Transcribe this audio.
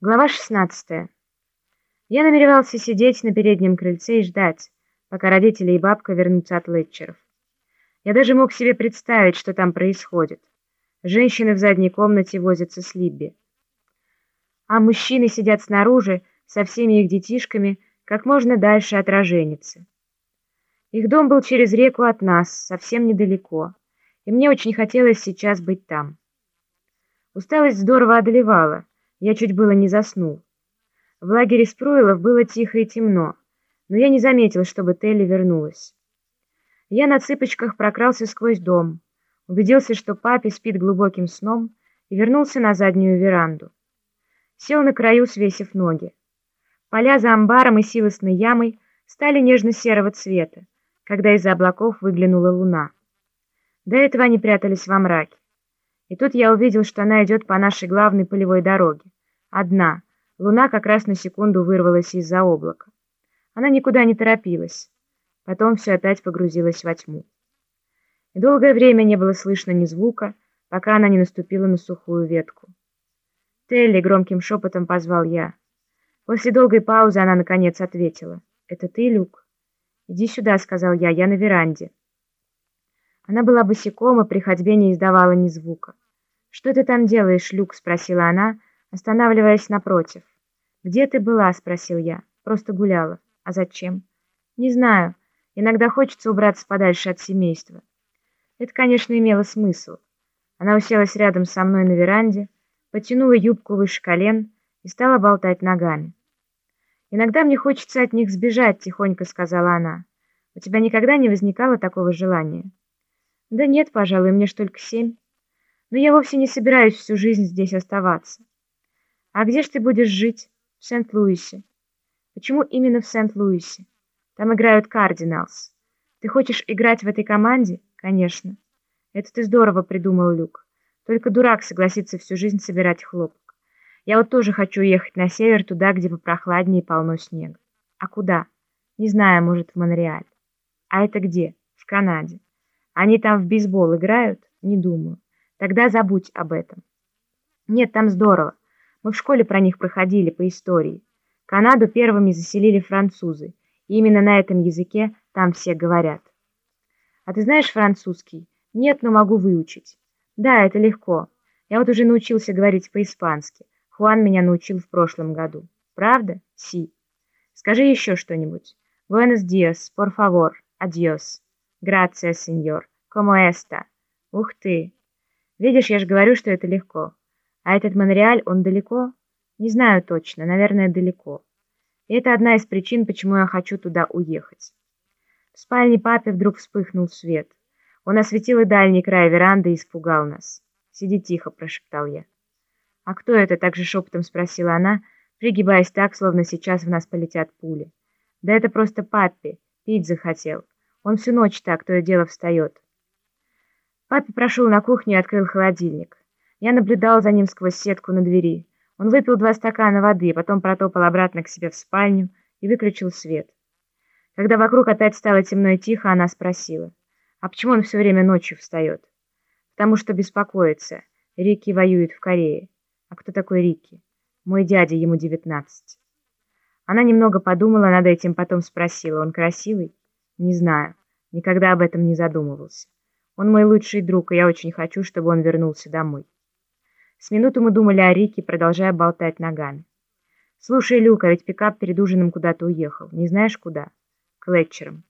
Глава 16. Я намеревался сидеть на переднем крыльце и ждать, пока родители и бабка вернутся от Летчеров. Я даже мог себе представить, что там происходит. Женщины в задней комнате возятся с Либби. А мужчины сидят снаружи со всеми их детишками как можно дальше от роженицы. Их дом был через реку от нас, совсем недалеко, и мне очень хотелось сейчас быть там. Усталость здорово одолевала, я чуть было не заснул. В лагере Спруилов было тихо и темно, но я не заметил, чтобы Телли вернулась. Я на цыпочках прокрался сквозь дом, убедился, что папе спит глубоким сном, и вернулся на заднюю веранду. Сел на краю, свесив ноги. Поля за амбаром и силосной ямой стали нежно-серого цвета, когда из-за облаков выглянула луна. До этого они прятались во мраке. И тут я увидел, что она идет по нашей главной полевой дороге. Одна. Луна как раз на секунду вырвалась из-за облака. Она никуда не торопилась. Потом все опять погрузилось во тьму. И долгое время не было слышно ни звука, пока она не наступила на сухую ветку. «Телли!» — громким шепотом позвал я. После долгой паузы она, наконец, ответила. «Это ты, Люк?» «Иди сюда», — сказал я, — «я на веранде». Она была босиком и при ходьбе не издавала ни звука. «Что ты там делаешь, Люк?» — спросила она, останавливаясь напротив. «Где ты была?» — спросил я. «Просто гуляла. А зачем?» «Не знаю. Иногда хочется убраться подальше от семейства». Это, конечно, имело смысл. Она уселась рядом со мной на веранде, потянула юбку выше колен и стала болтать ногами. «Иногда мне хочется от них сбежать», — тихонько сказала она. «У тебя никогда не возникало такого желания?» Да нет, пожалуй, мне ж только семь. Но я вовсе не собираюсь всю жизнь здесь оставаться. А где ж ты будешь жить? В Сент-Луисе. Почему именно в Сент-Луисе? Там играют Кардиналс. Ты хочешь играть в этой команде? Конечно. Это ты здорово придумал, Люк. Только дурак согласится всю жизнь собирать хлопок. Я вот тоже хочу уехать на север, туда, где попрохладнее и полно снега. А куда? Не знаю, может, в Монреаль. А это где? В Канаде. Они там в бейсбол играют? Не думаю. Тогда забудь об этом. Нет, там здорово. Мы в школе про них проходили по истории. Канаду первыми заселили французы. И именно на этом языке там все говорят. А ты знаешь французский? Нет, но могу выучить. Да, это легко. Я вот уже научился говорить по-испански. Хуан меня научил в прошлом году. Правда? Си. Скажи еще что-нибудь. Buenos días, por favor, adiós. Грация, сеньор. Como esta? Ух ты! Видишь, я же говорю, что это легко. А этот Монреаль, он далеко? Не знаю точно, наверное, далеко. И это одна из причин, почему я хочу туда уехать. В спальне папе вдруг вспыхнул свет. Он осветил и дальний край веранды и испугал нас. «Сиди тихо», — прошептал я. «А кто это?» — также шепотом спросила она, пригибаясь так, словно сейчас в нас полетят пули. «Да это просто папе. Пить захотел». Он всю ночь так, то и дело встает. Папа прошел на кухню и открыл холодильник. Я наблюдал за ним сквозь сетку на двери. Он выпил два стакана воды, потом протопал обратно к себе в спальню и выключил свет. Когда вокруг опять стало темно и тихо, она спросила, а почему он все время ночью встает? Потому что беспокоится. Рикки воюет в Корее. А кто такой Рикки? Мой дядя, ему девятнадцать. Она немного подумала над этим, потом спросила, он красивый? Не знаю. Никогда об этом не задумывался. Он мой лучший друг, и я очень хочу, чтобы он вернулся домой. С минуту мы думали о Рике, продолжая болтать ногами. «Слушай, Люка, ведь пикап перед ужином куда-то уехал. Не знаешь, куда?» «К Летчерам».